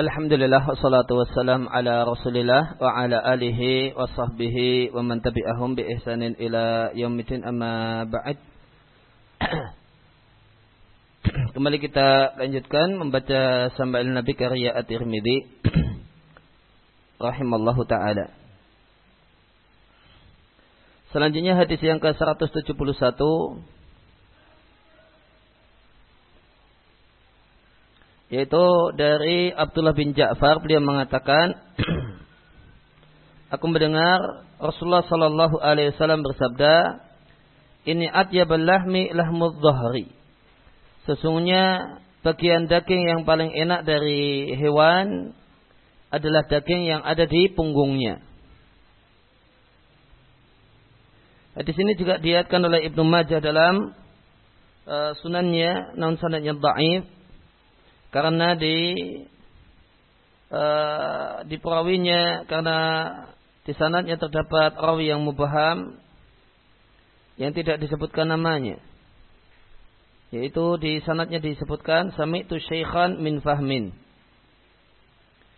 Alhamdulillah wassalatu wassalam ala Rasulillah wa ala alihi wa sahbihi wa man tabi'ahum bi ihsanin ila yaumil amma ba'd. Kembali kita lanjutkan membaca sambil Nabi karya At-Tirmidzi rahimallahu taala. Selanjutnya hadis yang ke-171 yaitu dari Abdullah bin Ja'far beliau mengatakan aku mendengar Rasulullah sallallahu alaihi wasallam bersabda ini atyabul lahmi lahmudz dhahri sesungguhnya bagian daging yang paling enak dari hewan adalah daging yang ada di punggungnya. Di sini juga diatkan oleh Ibnu Majah dalam uh, sunannya non sanadnya dhaif karena di uh, di perawinya karena di sanadnya terdapat rawi yang mubaham yang tidak disebutkan namanya. Yaitu di sanadnya disebutkan sami itu syekhan min fahmin.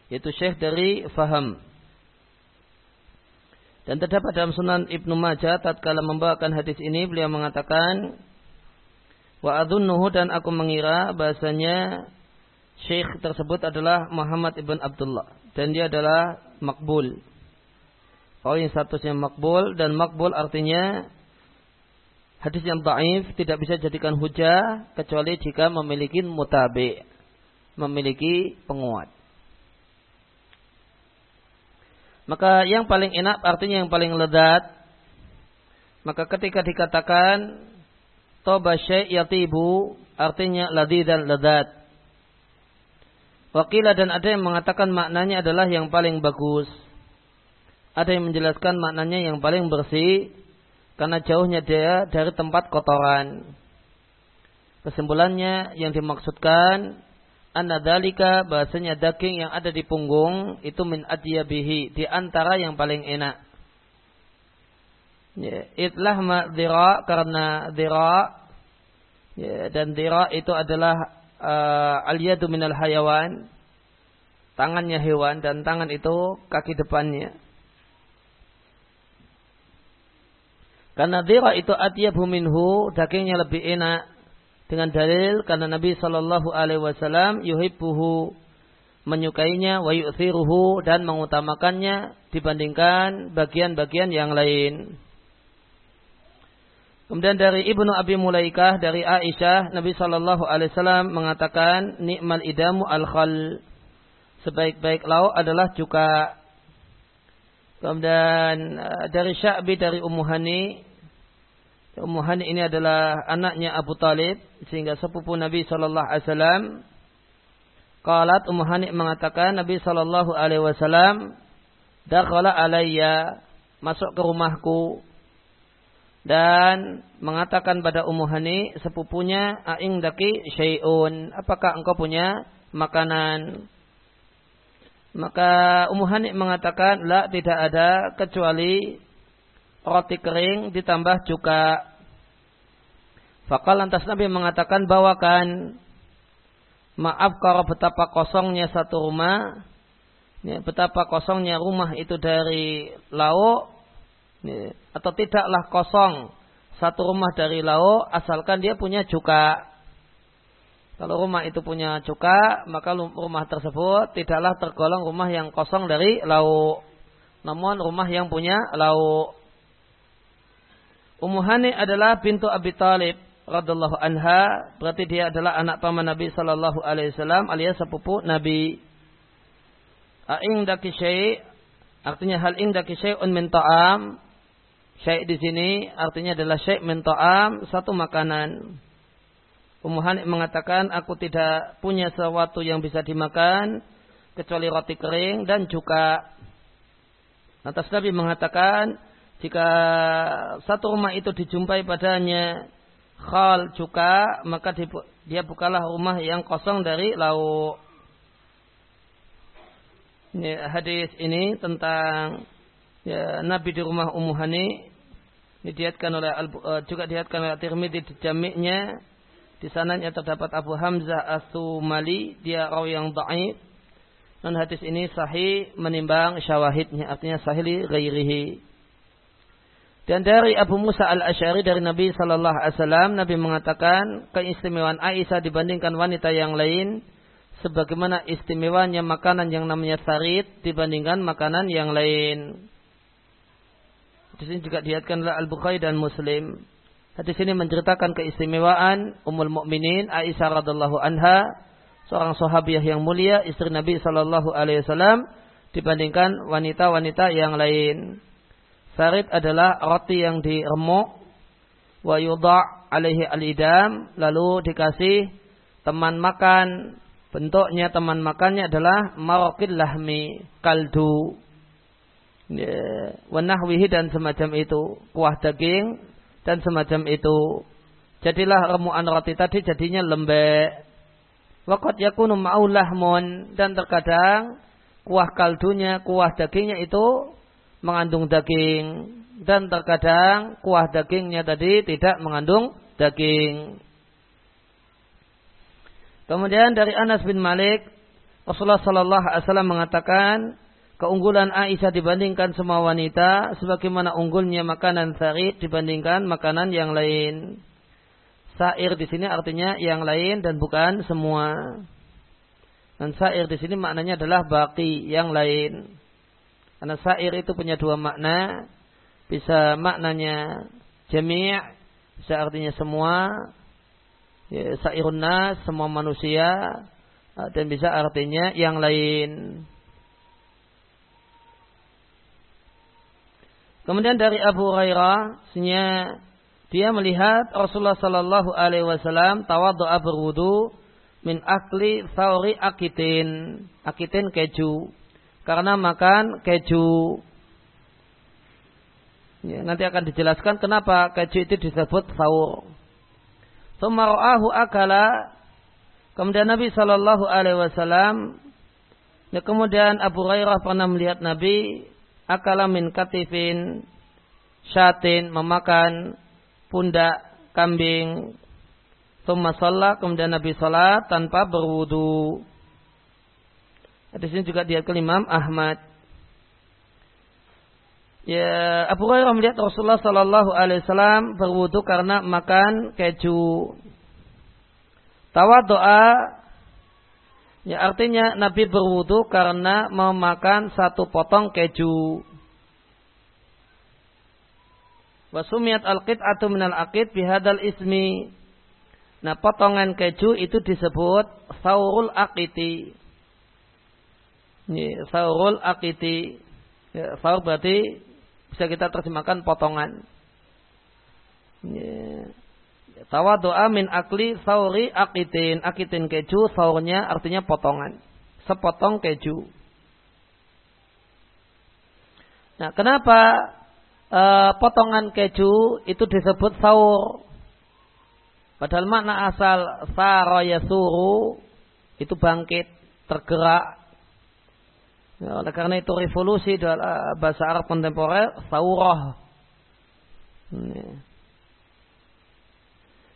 Yaitu syekh dari faham. Dan terdapat dalam sunan Ibnu Majah tatkala membawakan hadis ini beliau mengatakan wa adunnuhu dan aku mengira bahasanya Syekh tersebut adalah Muhammad ibn Abdullah dan dia adalah makbul. Oh yang statusnya makbul dan makbul artinya hadis yang taif tidak bisa jadikan hujah kecuali jika memiliki mutabi, memiliki penguat. Maka yang paling enak artinya yang paling ledat. Maka ketika dikatakan toba syai' yatibu artinya ladi dan ledat. Wakilah dan ada yang mengatakan maknanya adalah yang paling bagus. Ada yang menjelaskan maknanya yang paling bersih karena jauhnya dia dari tempat kotoran. Kesimpulannya yang dimaksudkan anna dalika bahasanya daging yang ada di punggung itu min adyabihi di antara yang paling enak. Ya, itlah ma dira karena dira ya, dan dira itu adalah uh, al-yadu minal hayawan tangannya hewan dan tangan itu kaki depannya. Karena dira itu atyabu minhu dagingnya lebih enak. Dengan dalil karena Nabi Shallallahu alaihi wasallam yuhibbuhu menyukainya wa yu'thiruhu dan mengutamakannya dibandingkan bagian-bagian yang lain. Kemudian dari Ibnu Abi Mulaikah dari Aisyah Nabi Shallallahu Alaihi Wasallam mengatakan nikmal idamu al khal sebaik-baik lauk adalah cuka. Kemudian eh, dari Sya'bi dari Ummu Hani ini adalah anaknya Abu Talib sehingga sepupu Nabi Shallallahu Alaihi Wasallam. Qalat Ummu mengatakan Nabi Shallallahu Alaihi Wasallam dakhala alayya masuk ke rumahku dan mengatakan pada Ummu Hani sepupunya aing daki syai'un apakah engkau punya makanan maka Ummu Hani mengatakan la tidak ada kecuali roti kering ditambah cuka. Fakal lantas Nabi mengatakan bawakan. Maaf kalau betapa kosongnya satu rumah. Ya, betapa kosongnya rumah itu dari lauk. Atau tidaklah kosong satu rumah dari lauk asalkan dia punya cuka. Kalau rumah itu punya cuka, maka rumah tersebut tidaklah tergolong rumah yang kosong dari lauk. Namun rumah yang punya lauk. Ummu Hani adalah pintu Abi Talib radhiallahu anha, berarti dia adalah anak paman Nabi sallallahu alaihi wasallam alias sepupu Nabi. A'ing syai' artinya hal indaki syai'un min ta'am Syekh di sini artinya adalah syekh mento'am satu makanan. Ummu Hanik mengatakan aku tidak punya sesuatu yang bisa dimakan kecuali roti kering dan juga. Lantas Nabi mengatakan jika satu rumah itu dijumpai padanya khal cuka maka dia bukalah rumah yang kosong dari lauk. Ini hadis ini tentang ya, Nabi di rumah Ummu Hani ini diatkan oleh uh, juga diatkan oleh Tirmidzi di jami'nya. Di sananya terdapat Abu Hamzah As-Sumali, dia rawi yang dhaif. Dan hadis ini sahih menimbang syawahidnya, artinya sahih ghairihi. Dan dari Abu Musa al-Ash'ari dari Nabi Sallallahu Alaihi Wasallam, Nabi mengatakan keistimewaan Aisyah dibandingkan wanita yang lain, sebagaimana istimewanya makanan yang namanya sarit dibandingkan makanan yang lain. Di sini juga oleh Al-Bukhari dan Muslim. Hadis ini menceritakan keistimewaan Ummul Mukminin Aisyah radhiallahu anha, seorang sahabiah yang mulia, istri Nabi sallallahu alaihi wasallam dibandingkan wanita-wanita yang lain. Sarid adalah roti yang diremuk wa yudha' alaihi al-idam lalu dikasih teman makan. Bentuknya teman makannya adalah marokil lahmi kaldu. Ya, wanahwihi dan semacam itu. Kuah daging dan semacam itu. Jadilah remuan roti tadi jadinya lembek. Wakot yakunu ma'ulahmun dan terkadang kuah kaldunya, kuah dagingnya itu mengandung daging dan terkadang kuah dagingnya tadi tidak mengandung daging. Kemudian dari Anas bin Malik, Rasulullah Sallallahu Alaihi Wasallam mengatakan, keunggulan Aisyah dibandingkan semua wanita sebagaimana unggulnya makanan sair dibandingkan makanan yang lain. Sair di sini artinya yang lain dan bukan semua. Dan sair di sini maknanya adalah baki yang lain. Karena sair itu punya dua makna. Bisa maknanya jami' bisa artinya semua. Ya, sairun nas, semua manusia. Dan bisa artinya yang lain. Kemudian dari Abu Hurairah, dia melihat Rasulullah Sallallahu Alaihi Wasallam tawadhu'a berwudu min akli sauri akitin, akitin keju, karena makan keju. Ya, nanti akan dijelaskan kenapa keju itu disebut saur. Sumara'ahu akala. Kemudian Nabi Sallallahu Alaihi Wasallam, ya kemudian Abu Hurairah pernah melihat Nabi akala min katifin syatin memakan pundak kambing Thumma sholat, kemudian Nabi sholat tanpa berwudu. Di sini juga dia kelimam Ahmad. Ya, Abu Hurairah melihat Rasulullah Sallallahu Alaihi Wasallam berwudu karena makan keju. doa Ya artinya Nabi berwudu karena memakan satu potong keju. Wasumiat al-qit'atu minal aqid bihadal ismi. Nah potongan keju itu disebut saurul aqiti. Ini saurul aqiti. Ya, saur berarti bisa kita terjemahkan potongan. Ya. Tawadu'a min akli sauri akitin. Akitin keju, saurnya artinya potongan. Sepotong keju. Nah, kenapa e, potongan keju itu disebut saur? Padahal makna asal saraya suru itu bangkit, tergerak. Ya, oleh karena itu revolusi dalam bahasa Arab kontemporer saurah. Ini.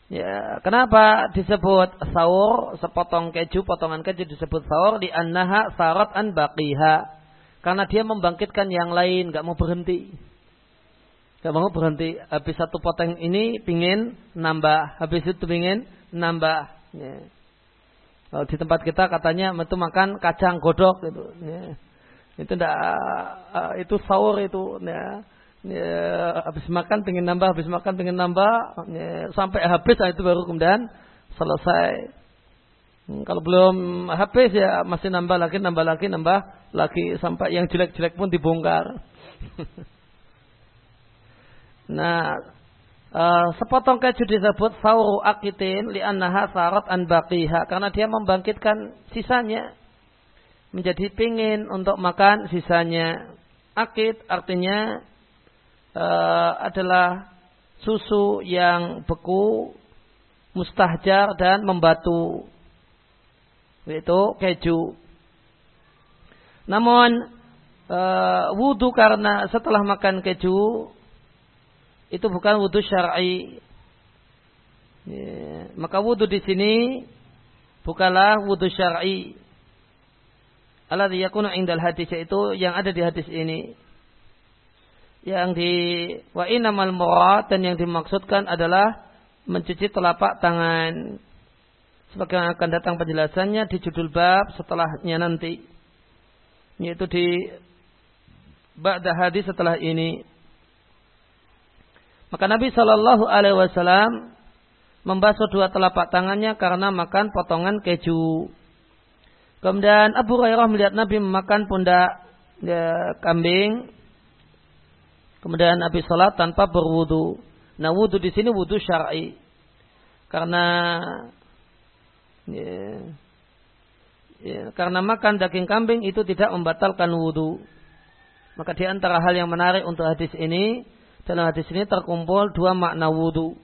Ya, kenapa disebut sahur sepotong keju, potongan keju disebut sahur di annaha sarat an baqiha. Karena dia membangkitkan yang lain, nggak mau berhenti. Gak mau berhenti. Habis satu potong ini pingin nambah, habis itu pingin nambah. Ya. Kalau di tempat kita katanya itu makan kacang godok gitu. Ya. Itu enggak, itu sahur itu. Ya ya, habis makan pengen nambah, habis makan pengen nambah, ya, sampai habis nah itu baru kemudian selesai. Hmm, kalau belum habis ya masih nambah lagi, nambah lagi, nambah lagi sampai yang jelek-jelek pun dibongkar. nah, uh, sepotong keju disebut sauru akitin li'annaha sarat an baqiha karena dia membangkitkan sisanya menjadi pingin untuk makan sisanya. Akid artinya uh, adalah susu yang beku, mustahjar dan membatu. Itu keju. Namun uh, wudhu karena setelah makan keju itu bukan wudhu syar'i. Ya, maka wudhu di sini bukanlah wudhu syar'i. Alladhi yakunu indal hadis yaitu yang ada di hadis ini. Yang di wa inamal murad dan yang dimaksudkan adalah mencuci telapak tangan. Sebagaimana akan datang penjelasannya di judul bab setelahnya nanti. Yaitu di ba'da hadis setelah ini. Maka Nabi Shallallahu Alaihi Wasallam membasuh dua telapak tangannya karena makan potongan keju. Kemudian Abu Hurairah melihat Nabi memakan pundak ya, kambing. Kemudian Nabi sholat tanpa berwudu. Nah wudu di sini wudu syar'i. Karena ya, ya, karena makan daging kambing itu tidak membatalkan wudu. Maka di antara hal yang menarik untuk hadis ini, dalam hadis ini terkumpul dua makna wudu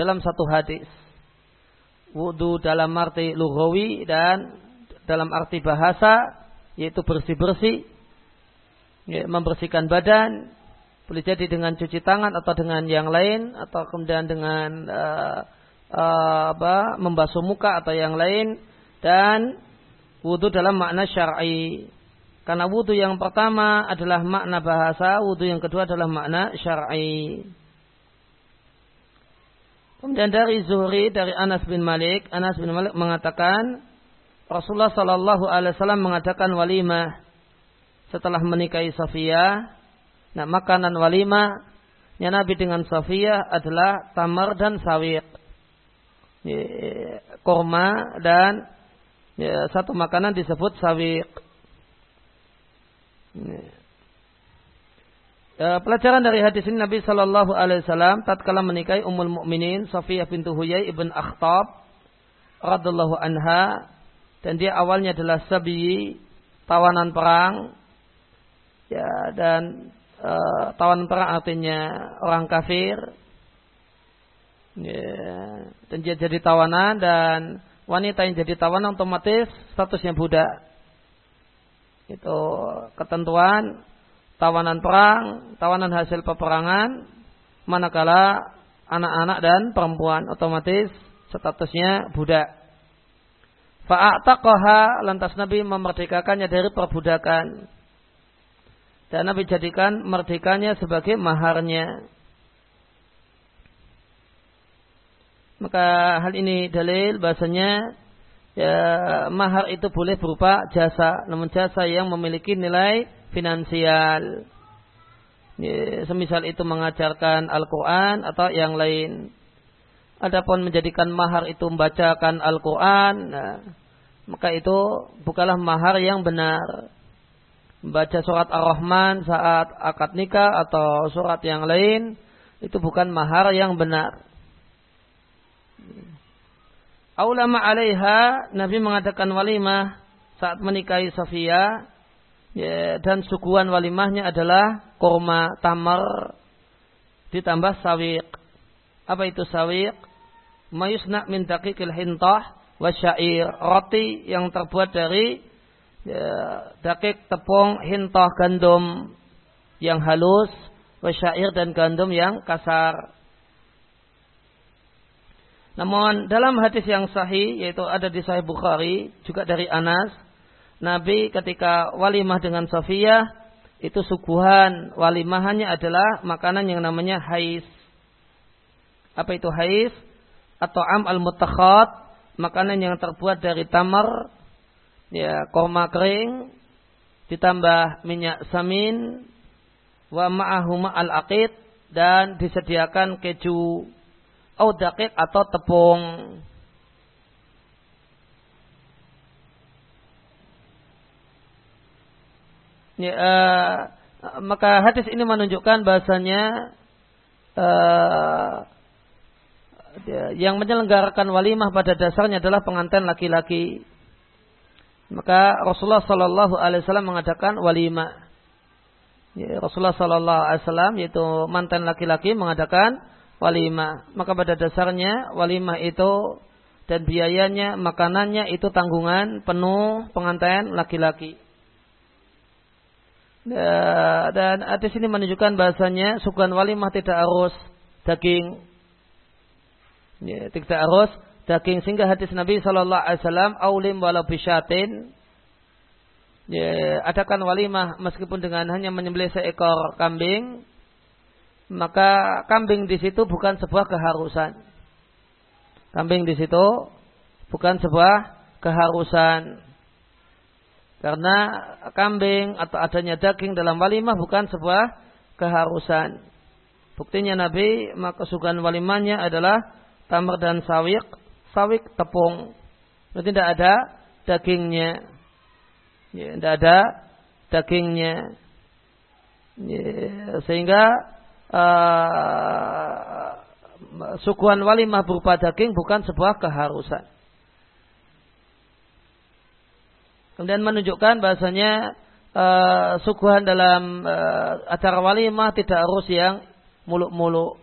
dalam satu hadis. Wudu dalam arti lughawi dan dalam arti bahasa yaitu bersih-bersih ya, membersihkan badan boleh jadi dengan cuci tangan atau dengan yang lain atau kemudian dengan uh, uh, apa membasuh muka atau yang lain dan wudhu dalam makna syar'i karena wudhu yang pertama adalah makna bahasa wudhu yang kedua adalah makna syar'i kemudian dari Zuhri dari Anas bin Malik Anas bin Malik mengatakan Rasulullah Shallallahu Alaihi Wasallam mengadakan walimah setelah menikahi Safiyah. Nah, makanan walimah yang Nabi dengan Safiyah adalah tamar dan sawit, korma dan ya, satu makanan disebut sawit. Ya, pelajaran dari hadis ini Nabi Shallallahu Alaihi Wasallam tatkala menikahi Ummul Mukminin Safiyah bintu Huyai ibn Akhtab radhiallahu anha dan dia awalnya adalah sabi tawanan perang ya dan tawanan perang artinya orang kafir. Ya, dan dia jadi tawanan dan wanita yang jadi tawanan otomatis statusnya budak. Itu ketentuan tawanan perang tawanan hasil peperangan manakala anak-anak dan perempuan otomatis statusnya budak. Fa'ataqaha lantas Nabi memerdekakannya dari perbudakan. Dan Nabi jadikan merdekanya sebagai maharnya. Maka hal ini dalil bahasanya ya, mahar itu boleh berupa jasa, namun jasa yang memiliki nilai finansial. Ya, semisal itu mengajarkan Al-Quran atau yang lain. Adapun menjadikan mahar itu membacakan Al-Quran, nah, maka itu bukanlah mahar yang benar. Membaca surat Ar-Rahman saat akad nikah atau surat yang lain, itu bukan mahar yang benar. Aulama alaiha, Nabi mengadakan walimah saat menikahi Safia, ya, dan suguhan walimahnya adalah korma tamar ditambah sawiq. Apa itu sawiq? mayusna min daqiqil hintah wa syair roti yang terbuat dari ya, dakik tepung hintah gandum yang halus wa syair dan gandum yang kasar namun dalam hadis yang sahih yaitu ada di Sahih Bukhari juga dari Anas Nabi ketika walimah dengan Sofia itu suguhan walimahannya adalah makanan yang namanya hais. Apa itu hais? atau am al mutakhat makanan yang terbuat dari tamar ya korma kering ditambah minyak samin wa ma'ahuma al aqid dan disediakan keju au atau tepung ya, uh, maka hadis ini menunjukkan bahasanya uh, yang menyelenggarakan walimah pada dasarnya adalah pengantin laki-laki. Maka Rasulullah Shallallahu Alaihi Wasallam mengadakan walimah. Ya, Rasulullah Shallallahu Alaihi Wasallam yaitu mantan laki-laki mengadakan walimah. Maka pada dasarnya walimah itu dan biayanya, makanannya itu tanggungan penuh pengantin laki-laki. Ya, dan hadis ini menunjukkan bahasanya sukan walimah tidak harus daging Ya, tidak harus daging sehingga hadis Nabi Shallallahu Alaihi Wasallam aulim walau bisyatin ya, adakan walimah meskipun dengan hanya menyembelih seekor kambing, maka kambing di situ bukan sebuah keharusan. Kambing di situ bukan sebuah keharusan. Karena kambing atau adanya daging dalam walimah bukan sebuah keharusan. Buktinya Nabi, maka sugan walimahnya adalah tamar dan sawik, sawik tepung. Berarti tidak ada dagingnya. Ya, tidak ada dagingnya. Ya, sehingga uh, sukuan walimah berupa daging bukan sebuah keharusan. Kemudian menunjukkan bahasanya uh, suguhan dalam uh, acara walimah tidak harus yang muluk-muluk.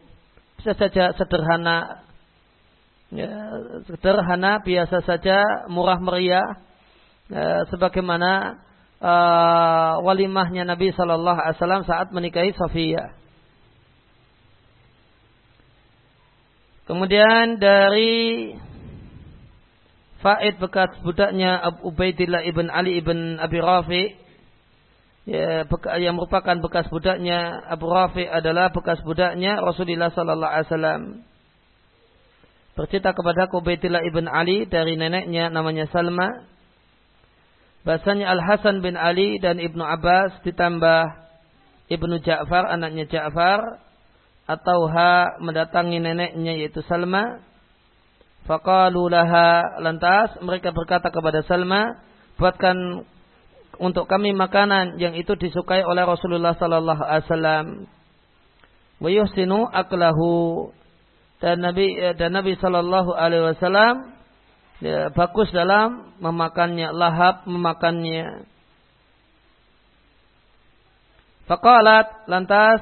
Bisa saja sederhana. Ya, sederhana, biasa saja, murah meriah. Ya, sebagaimana uh, walimahnya Nabi Shallallahu Alaihi Wasallam saat menikahi Sofia. Kemudian dari Faid bekas budaknya Abu Ubaidillah ibn Ali ibn Abi Rafi ya, yang merupakan bekas budaknya Abu Rafi adalah bekas budaknya Rasulullah Sallallahu Alaihi Wasallam. Bercerita kepada Ubaidillah ibn Ali dari neneknya namanya Salma. Bahasanya Al Hasan bin Ali dan Ibnu Abbas ditambah Ibnu Ja'far anaknya Ja'far atau ha mendatangi neneknya yaitu Salma Faqalu laha lantas mereka berkata kepada Salma, buatkan untuk kami makanan yang itu disukai oleh Rasulullah sallallahu alaihi wasallam. Wa yuhsinu aklahu dan Nabi eh, dan Nabi sallallahu alaihi wasallam ya, bagus dalam memakannya, lahap memakannya. Faqalat lantas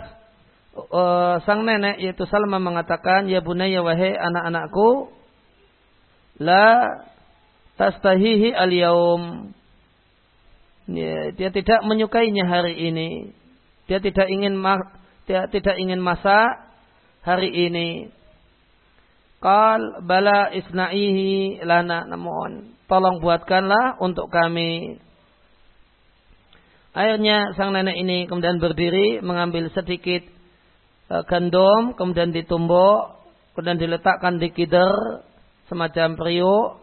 uh, sang nenek yaitu Salma mengatakan, "Ya bunayya wahai anak-anakku, la tastahihi al yaum ya, dia tidak menyukainya hari ini. Dia tidak ingin dia tidak ingin masak hari ini Qal bala isna'ihi lana namun tolong buatkanlah untuk kami. Akhirnya sang nenek ini kemudian berdiri mengambil sedikit uh, gandum kemudian ditumbuk kemudian diletakkan di kider semacam periuk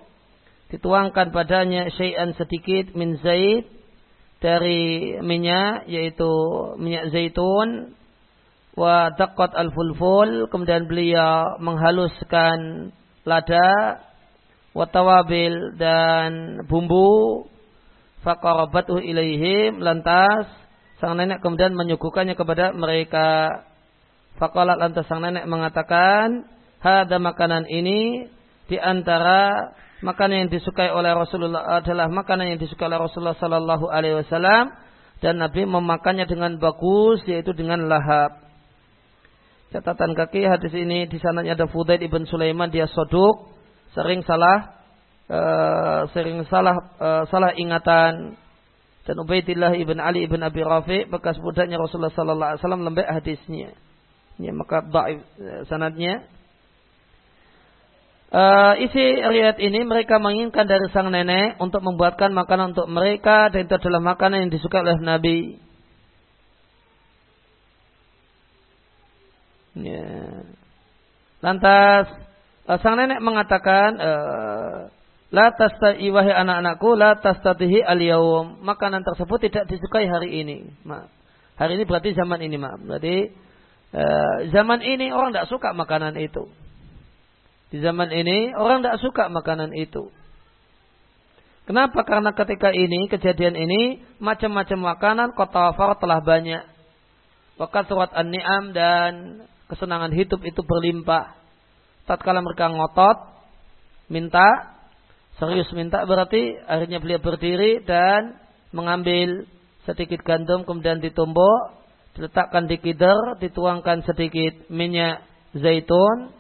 dituangkan padanya syai'an sedikit min zait dari minyak yaitu minyak zaitun wa daqqat al-fulful kemudian beliau menghaluskan lada wa tawabil dan bumbu faqarabatu ilaihim lantas sang nenek kemudian menyuguhkannya kepada mereka faqalat lantas sang nenek mengatakan hada makanan ini di antara makanan yang disukai oleh Rasulullah adalah makanan yang disukai oleh Rasulullah Sallallahu Alaihi Wasallam dan Nabi memakannya dengan bagus yaitu dengan lahap. Catatan kaki hadis ini di sananya ada Fudaid ibn Sulaiman dia soduk sering salah uh, sering salah uh, salah ingatan dan Ubaidillah ibn Ali ibn Abi Rafi bekas budaknya Rasulullah Sallallahu Alaihi Wasallam lembek hadisnya. Ya, maka daif eh, sanadnya uh, isi riwayat ini mereka menginginkan dari sang nenek untuk membuatkan makanan untuk mereka dan itu adalah makanan yang disukai oleh Nabi. Ya. Lantas sang nenek mengatakan uh, La tasta'i wahai anak-anakku la tastatihi al -yawum. Makanan tersebut tidak disukai hari ini. Ma. Hari ini berarti zaman ini, maaf. Berarti uh, zaman ini orang tidak suka makanan itu. Di zaman ini orang tidak suka makanan itu. Kenapa? Karena ketika ini, kejadian ini, macam-macam makanan kota telah banyak. Wakat surat an-ni'am dan kesenangan hidup itu berlimpah. Tatkala mereka ngotot, minta, serius minta berarti akhirnya beliau berdiri dan mengambil sedikit gandum kemudian ditumbuk, diletakkan di kider, dituangkan sedikit minyak zaitun,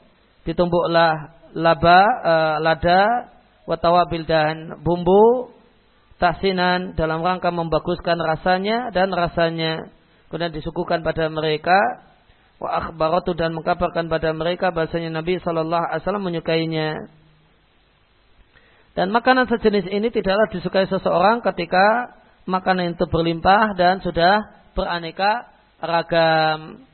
ditumbuklah laba, uh, lada, watawabil dan bumbu, tahsinan dalam rangka membaguskan rasanya dan rasanya. Kemudian disuguhkan pada mereka, wa akhbaratu dan mengkabarkan pada mereka bahasanya Nabi Shallallahu Alaihi Wasallam menyukainya. Dan makanan sejenis ini tidaklah disukai seseorang ketika makanan itu berlimpah dan sudah beraneka ragam.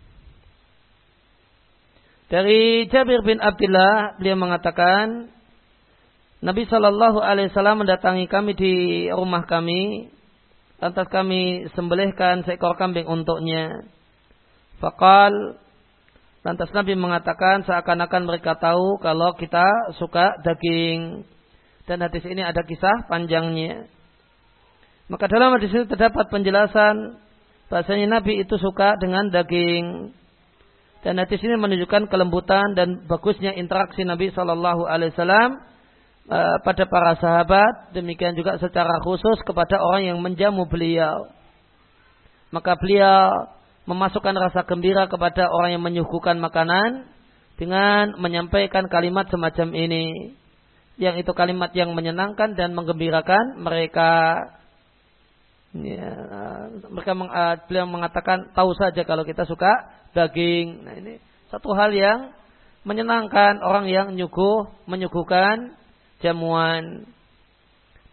Dari Jabir bin Abdullah beliau mengatakan Nabi Shallallahu Alaihi Wasallam mendatangi kami di rumah kami, lantas kami sembelihkan seekor kambing untuknya. Fakal lantas Nabi mengatakan seakan-akan mereka tahu kalau kita suka daging dan hadis ini ada kisah panjangnya. Maka dalam hadis ini terdapat penjelasan bahasanya Nabi itu suka dengan daging. Dan hadis ini menunjukkan kelembutan dan bagusnya interaksi Nabi Shallallahu Alaihi Wasallam eh, pada para sahabat. Demikian juga secara khusus kepada orang yang menjamu beliau. Maka beliau memasukkan rasa gembira kepada orang yang menyuguhkan makanan dengan menyampaikan kalimat semacam ini. Yang itu kalimat yang menyenangkan dan menggembirakan mereka. Ya, mereka meng, uh, beliau mengatakan tahu saja kalau kita suka daging. Nah ini satu hal yang menyenangkan orang yang nyuguh menyuguhkan jamuan.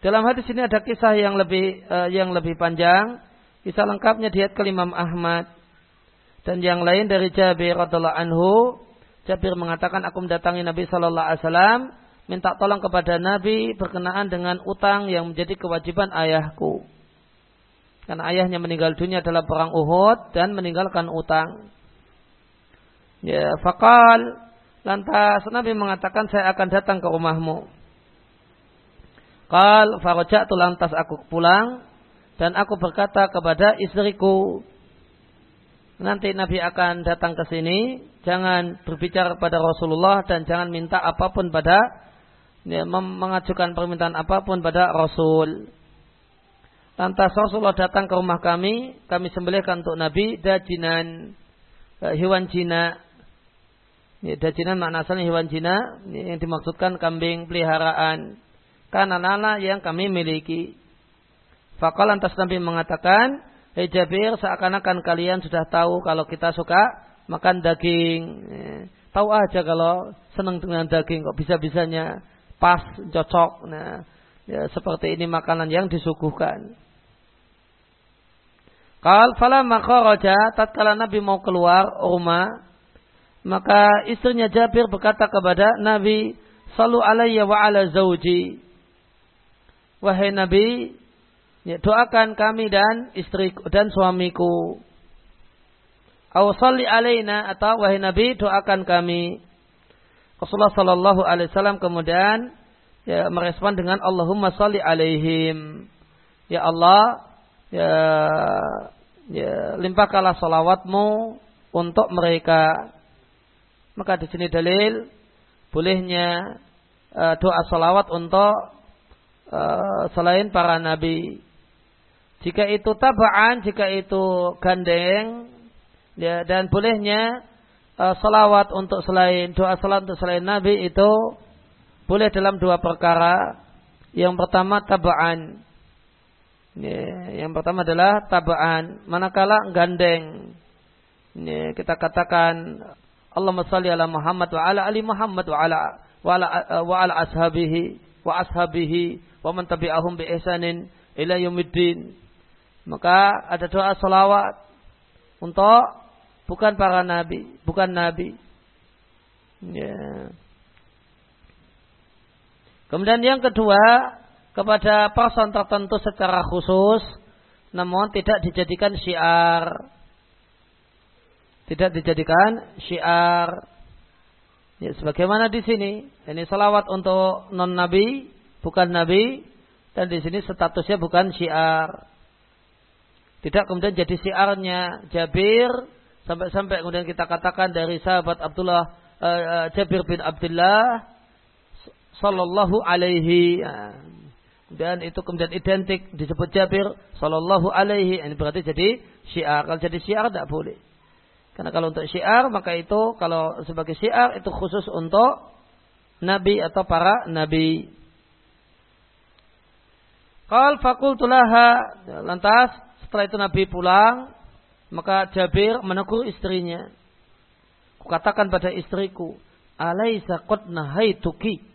Dalam hadis ini ada kisah yang lebih uh, yang lebih panjang. Kisah lengkapnya diat ke Imam Ahmad dan yang lain dari Jabir radhiallahu anhu. Jabir mengatakan aku mendatangi Nabi Shallallahu Alaihi Wasallam minta tolong kepada Nabi berkenaan dengan utang yang menjadi kewajiban ayahku. Karena ayahnya meninggal dunia dalam perang Uhud dan meninggalkan utang. Ya, fakal lantas Nabi mengatakan saya akan datang ke rumahmu. Kal farojak tu lantas aku pulang dan aku berkata kepada istriku, nanti Nabi akan datang ke sini, jangan berbicara kepada Rasulullah dan jangan minta apa pun pada ya, mengajukan permintaan apa pun pada Rasul. Lantas Rasulullah datang ke rumah kami, kami sembelihkan untuk Nabi dajinan uh, hewan jina. Ya, dajinan makna asalnya hewan jina yang dimaksudkan kambing peliharaan. Karena nana yang kami miliki. Fakal lantas Nabi mengatakan, Hei Jabir, seakan-akan kalian sudah tahu kalau kita suka makan daging. Ya, tahu aja kalau senang dengan daging kok bisa-bisanya pas, cocok. Nah, ya, seperti ini makanan yang disuguhkan. Kal fala makharaja tatkala Nabi mau keluar rumah maka istrinya Jabir berkata kepada Nabi Salu alayya wa ala zauji Wahai Nabi ya, doakan kami dan istriku dan suamiku Aw salli alaina atau wahai Nabi doakan kami Rasulullah sallallahu alaihi wasallam kemudian ya, merespon dengan Allahumma salli alaihim Ya Allah ya, ya limpahkanlah salawatmu untuk mereka. Maka di sini dalil bolehnya uh, doa salawat untuk uh, selain para nabi. Jika itu tabaan, jika itu gandeng, ya, dan bolehnya uh, salawat untuk selain doa salawat untuk selain nabi itu boleh dalam dua perkara. Yang pertama tabaan, ini, yang pertama adalah tabaan. Manakala gandeng. Ini, kita katakan Allahumma salli ala Muhammad wa ala ali Muhammad wa ala wa ala, wa ala ashabihi wa ashabihi wa man tabi'ahum bi ihsanin ila yaumiddin. Maka ada doa salawat untuk bukan para nabi, bukan nabi. Ya. Kemudian yang kedua, kepada person tertentu secara khusus namun tidak dijadikan syiar tidak dijadikan syiar ya sebagaimana di sini ini salawat untuk non nabi bukan nabi dan di sini statusnya bukan syiar tidak kemudian jadi syiarnya Jabir sampai-sampai kemudian kita katakan dari sahabat Abdullah uh, Jabir bin Abdullah sallallahu alaihi uh, dan itu kemudian identik disebut Jabir sallallahu alaihi. Ini berarti jadi syiar. Kalau jadi syiar tidak boleh. Karena kalau untuk syiar maka itu kalau sebagai syiar itu khusus untuk nabi atau para nabi. Kal fakultulaha lantas setelah itu nabi pulang maka Jabir menegur istrinya kukatakan pada istriku alaisa qad nahaituki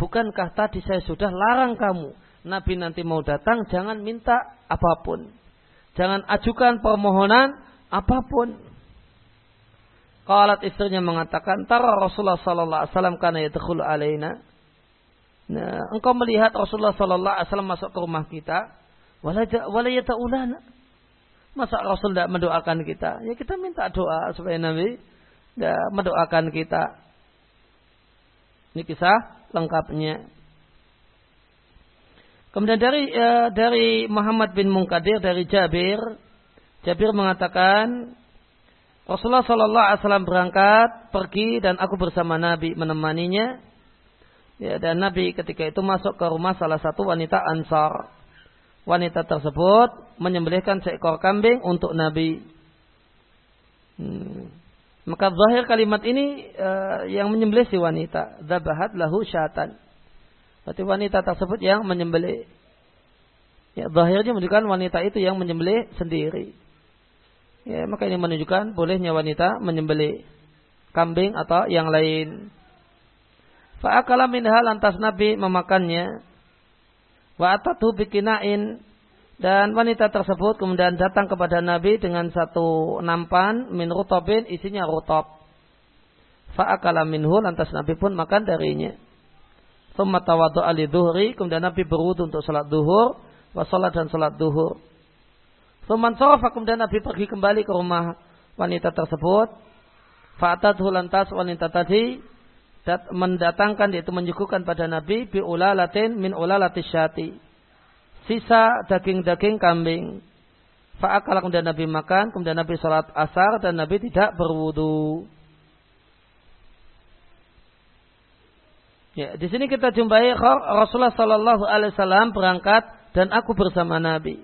bukankah tadi saya sudah larang kamu Nabi nanti mau datang, jangan minta apa pun. Jangan ajukan permohonan apa pun. Qalat istrinya mengatakan, Tara Rasulullah sallallahu alaihi wasallam kana yadkhulu alaina. Nah, engkau melihat Rasulullah sallallahu alaihi wasallam masuk ke rumah kita, wala yata'ulana. Masa Rasul tidak mendoakan kita? Ya kita minta doa supaya Nabi ya, mendoakan kita. Ini kisah lengkapnya. Kemudian dari ya, dari Muhammad bin Munkadir dari Jabir, Jabir mengatakan Rasulullah Shallallahu Alaihi Wasallam berangkat pergi dan aku bersama Nabi menemaninya. Ya, dan Nabi ketika itu masuk ke rumah salah satu wanita Ansar. Wanita tersebut menyembelihkan seekor kambing untuk Nabi. Hmm. Maka zahir kalimat ini uh, yang menyembelih si wanita. Zabahat lahu syatan. Berarti wanita tersebut yang menyembelih. Ya, zahirnya menunjukkan wanita itu yang menyembelih sendiri. Ya, maka ini menunjukkan bolehnya wanita menyembelih kambing atau yang lain. Fa'akala minha lantas Nabi memakannya. Wa atatu bikinain dan wanita tersebut kemudian datang kepada Nabi dengan satu nampan min rutobin isinya rutob. Fa'akala minhu lantas Nabi pun makan darinya. Thumma tawadu ali duhri kemudian Nabi berwudu untuk salat duhur. Wa dan salat duhur. Suman sofa kemudian Nabi pergi kembali ke rumah wanita tersebut. Fa'atadhu lantas wanita tadi dat, mendatangkan yaitu menyuguhkan pada Nabi bi ulalatin min ulalatis syati. Sisa daging-daging kambing. Fa'akal kemudian Nabi makan, kemudian Nabi sholat asar dan Nabi tidak berwudu. Ya, di sini kita jumpai Rasulullah Shallallahu Alaihi Wasallam berangkat dan aku bersama Nabi.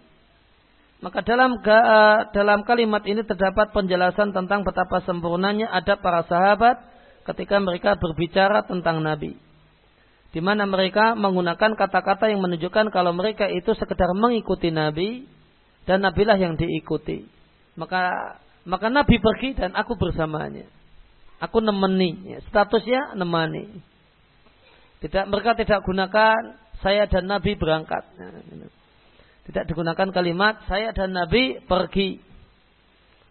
Maka dalam dalam kalimat ini terdapat penjelasan tentang betapa sempurnanya adab para sahabat ketika mereka berbicara tentang Nabi. Di mana mereka menggunakan kata-kata yang menunjukkan kalau mereka itu sekedar mengikuti Nabi dan Nabilah yang diikuti. Maka maka Nabi pergi dan aku bersamanya. Aku nemeni, statusnya nemani. Tidak mereka tidak gunakan saya dan Nabi berangkat. Nah, tidak digunakan kalimat saya dan Nabi pergi.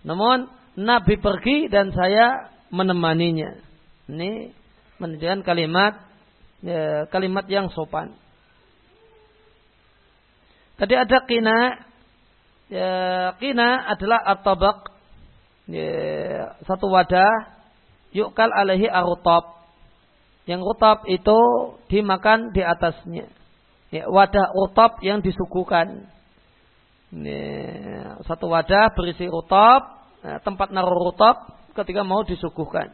Namun Nabi pergi dan saya menemaninya. Ini menunjukkan kalimat ya, kalimat yang sopan. Tadi ada kina. Ya, kina adalah at-tabaq. Ya, satu wadah. Yukal alaihi arutab. Yang rutab itu dimakan di atasnya ya, wadah utab yang disuguhkan. Ini, satu wadah berisi utab, ya, tempat naruh utab ketika mau disuguhkan.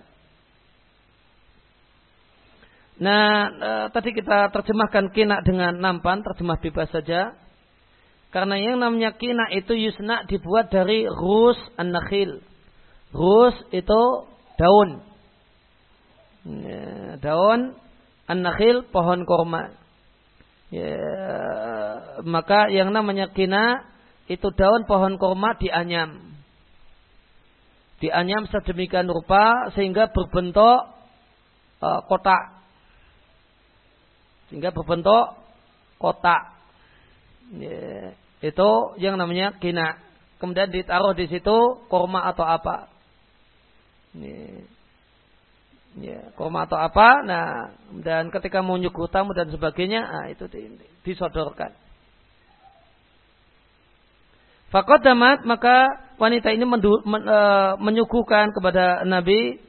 Nah, e, tadi kita terjemahkan kina dengan nampan, terjemah bebas saja. Karena yang namanya kina itu yusna dibuat dari rus an-nakhil. Rus itu daun. Ya, daun an-nakhil pohon korma ya, maka yang namanya kina itu daun pohon kurma dianyam. Dianyam sedemikian rupa sehingga berbentuk uh, kotak. Sehingga berbentuk kotak. Itu yang namanya kina. Kemudian ditaruh di situ kurma atau apa. Ya ya, kurma atau apa, nah dan ketika mau tamu dan sebagainya, nah, itu disodorkan. damat maka wanita ini men, e, menyuguhkan kepada Nabi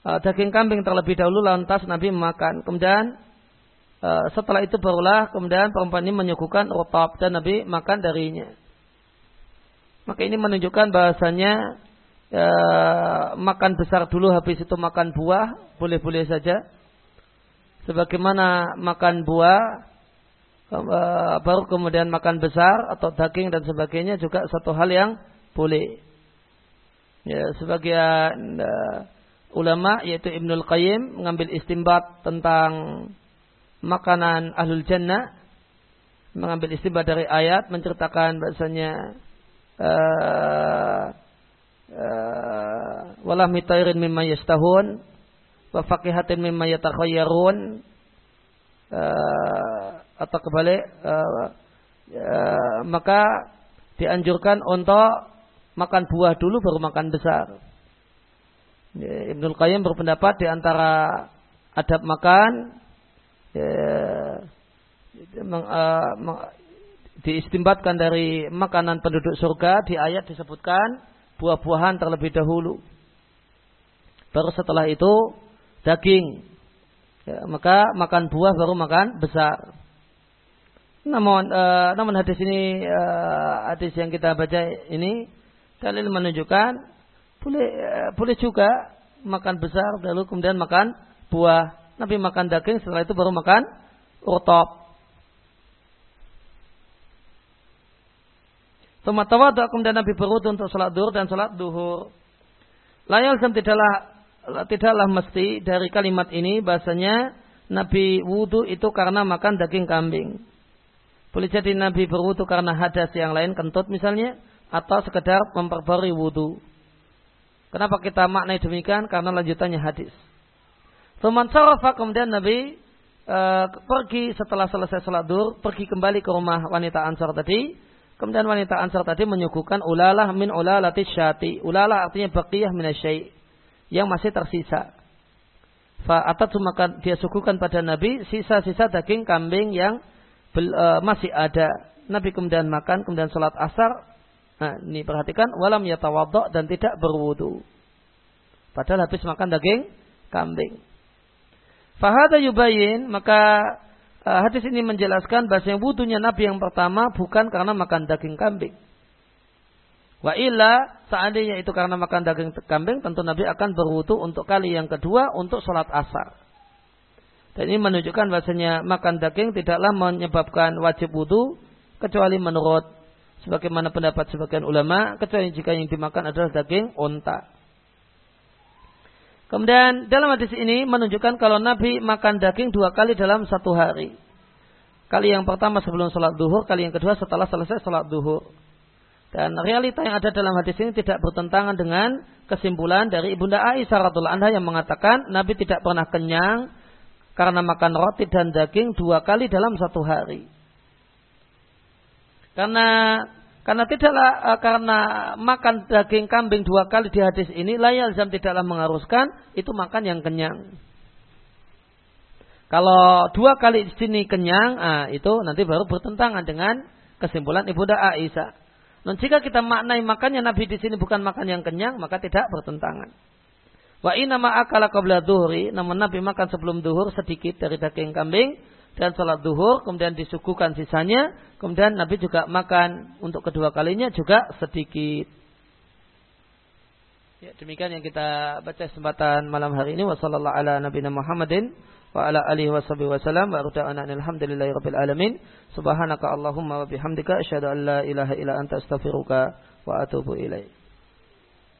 e, daging kambing terlebih dahulu lantas Nabi memakan. Kemudian setelah itu barulah kemudian perempuan ini menyuguhkan rotab dan Nabi makan darinya. Maka ini menunjukkan bahasanya ya, makan besar dulu habis itu makan buah boleh-boleh saja sebagaimana makan buah eh, baru kemudian makan besar atau daging dan sebagainya juga satu hal yang boleh ya sebagian uh, ulama yaitu Ibnul Qayyim mengambil istimbat tentang makanan ahlul jannah mengambil istimbat dari ayat menceritakan bahasanya uh, Eh, wala mitairin mimma yastahun wa faqihatin mimma yatakhayyarun uh, atau kebalik maka dianjurkan untuk makan buah dulu baru makan besar. Ibnul Qayyim berpendapat di antara adab makan ya, meng, diistimbatkan dari makanan penduduk surga di ayat disebutkan buah-buahan terlebih dahulu. Baru setelah itu daging. Ya, maka makan buah baru makan besar. Namun uh, namun hadis ini uh, hadis yang kita baca ini dalil menunjukkan boleh boleh juga makan besar lalu kemudian makan buah. Nabi makan daging setelah itu baru makan urtop. Tuma tawadhu kemudian Nabi berwudu untuk salat duhur dan salat duhur. Layal sam tidaklah tidaklah mesti dari kalimat ini bahasanya Nabi wudu itu karena makan daging kambing. Boleh jadi Nabi berwudu karena hadas yang lain, kentut misalnya, atau sekedar memperbarui wudu. Kenapa kita maknai demikian? Karena lanjutannya hadis. Tuman sarafa kemudian Nabi e, pergi setelah selesai sholat dur, pergi kembali ke rumah wanita Ansar tadi. Kemudian wanita Ansar tadi menyuguhkan ulalah min ulalati syati. Ulalah artinya baqiyah minasyai yang masih tersisa. Fa atat maka dia suguhkan pada Nabi sisa-sisa daging kambing yang bel, uh, masih ada. Nabi kemudian makan, kemudian sholat asar. Nah, ini perhatikan, walam yatawadok dan tidak berwudu. Padahal habis makan daging kambing. Fahada yubayin, maka uh, hadis ini menjelaskan bahasa yang wudunya Nabi yang pertama bukan karena makan daging kambing. Wa illa seandainya itu karena makan daging kambing, tentu Nabi akan berwudu untuk kali yang kedua untuk sholat asar. Dan ini menunjukkan bahasanya makan daging tidaklah menyebabkan wajib wudhu kecuali menurut sebagaimana pendapat sebagian ulama kecuali jika yang dimakan adalah daging unta. Kemudian dalam hadis ini menunjukkan kalau Nabi makan daging dua kali dalam satu hari. Kali yang pertama sebelum sholat duhur, kali yang kedua setelah selesai sholat duhur. Dan realita yang ada dalam hadis ini tidak bertentangan dengan kesimpulan dari Ibunda Aisyah radhiallahu anha yang mengatakan Nabi tidak pernah kenyang karena makan roti dan daging dua kali dalam satu hari. Karena karena tidaklah uh, karena makan daging kambing dua kali di hadis ini layal jam tidaklah mengharuskan itu makan yang kenyang. Kalau dua kali di sini kenyang, ah, itu nanti baru bertentangan dengan kesimpulan Ibunda Aisyah. Dan jika kita maknai makannya Nabi di sini bukan makan yang kenyang, maka tidak bertentangan. Wa inna akala qabla duhri, namun Nabi makan sebelum duhur sedikit dari daging kambing dan salat duhur, kemudian disuguhkan sisanya, kemudian Nabi juga makan untuk kedua kalinya juga sedikit. Ya, demikian yang kita baca kesempatan malam hari ini. Wassallallahu ala nabiyina Muhammadin wa ala alihi washabihi wasallam wa ruta'ana alhamdulillahi rabbil alamin. Subhanaka Allahumma wa bihamdika asyhadu an la ilaha illa anta astaghfiruka wa atubu ilaik.